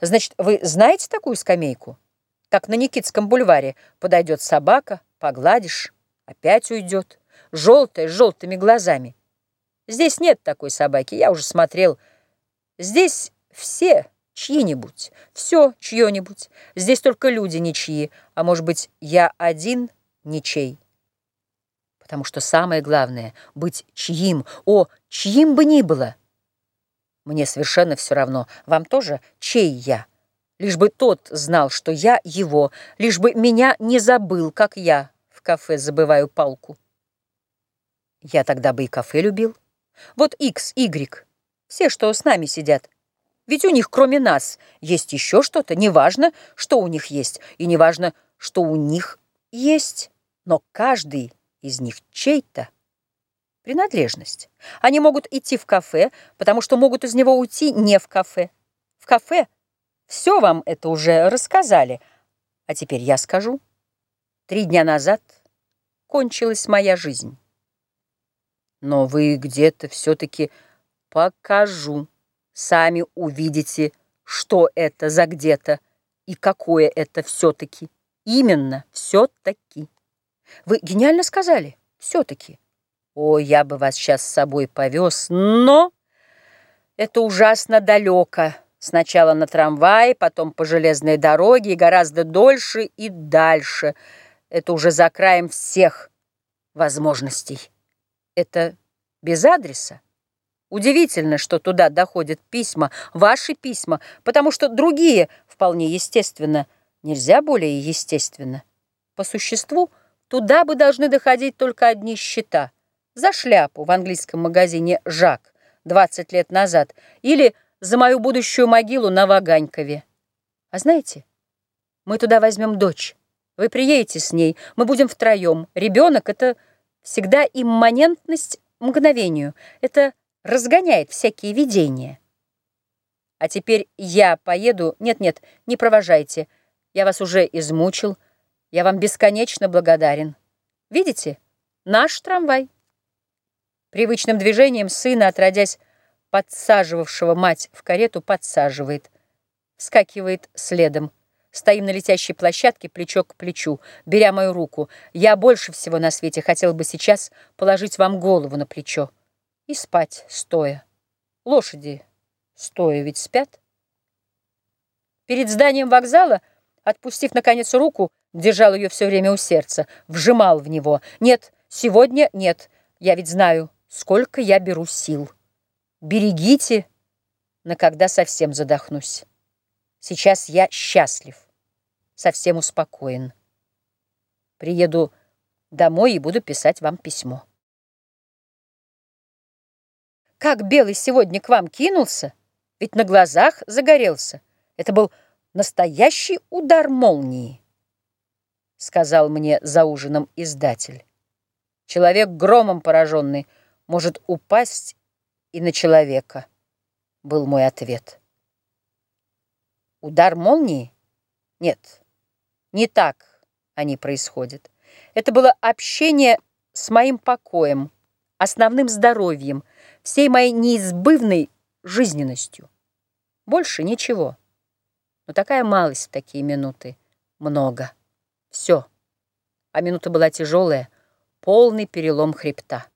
Значит, вы знаете такую скамейку? Как на Никитском бульваре подойдет собака, погладишь, опять уйдет, желтая, с желтыми глазами. Здесь нет такой собаки, я уже смотрел. Здесь все чьи-нибудь, все чье-нибудь. Здесь только люди ничьи, а может быть, я один ничей. Потому что самое главное — быть чьим, о, чьим бы ни было. Мне совершенно все равно, вам тоже, чей я. Лишь бы тот знал, что я его, лишь бы меня не забыл, как я в кафе забываю палку. Я тогда бы и кафе любил. Вот X, Y, все, что с нами сидят. Ведь у них, кроме нас, есть еще что-то. Неважно, что у них есть, и неважно, что у них есть, но каждый из них чей-то. Принадлежность. Они могут идти в кафе, потому что могут из него уйти не в кафе. В кафе все вам это уже рассказали, а теперь я скажу. Три дня назад кончилась моя жизнь. Но вы где-то все-таки покажу. Сами увидите, что это за где-то и какое это все-таки. Именно все-таки. Вы гениально сказали. Все-таки. О, я бы вас сейчас с собой повез, но это ужасно далеко. Сначала на трамвае, потом по железной дороге, и гораздо дольше и дальше. Это уже за краем всех возможностей. Это без адреса. Удивительно, что туда доходят письма, ваши письма, потому что другие, вполне естественно, нельзя более естественно. По существу, туда бы должны доходить только одни счета. За шляпу в английском магазине «Жак» 20 лет назад или за мою будущую могилу на Ваганькове. А знаете, мы туда возьмем дочь. Вы приедете с ней, мы будем втроем. Ребенок — это всегда имманентность мгновению. Это разгоняет всякие видения. А теперь я поеду... Нет-нет, не провожайте. Я вас уже измучил. Я вам бесконечно благодарен. Видите? Наш трамвай. Привычным движением сына, отродясь, подсаживавшего мать в карету, подсаживает. Вскакивает следом. Стоим на летящей площадке плечо к плечу, беря мою руку. Я больше всего на свете хотел бы сейчас положить вам голову на плечо и спать стоя. Лошади стоя ведь спят. Перед зданием вокзала, отпустив, наконец, руку, держал ее все время у сердца, вжимал в него. Нет, сегодня нет, я ведь знаю, сколько я беру сил. Берегите, на когда совсем задохнусь. Сейчас я счастлив совсем успокоен. Приеду домой и буду писать вам письмо. Как Белый сегодня к вам кинулся, ведь на глазах загорелся. Это был настоящий удар молнии, сказал мне за ужином издатель. Человек громом пораженный может упасть и на человека, был мой ответ. Удар молнии? Нет. Не так они происходят. Это было общение с моим покоем, основным здоровьем, всей моей неизбывной жизненностью. Больше ничего. Но такая малость в такие минуты. Много. Все. А минута была тяжелая, полный перелом хребта.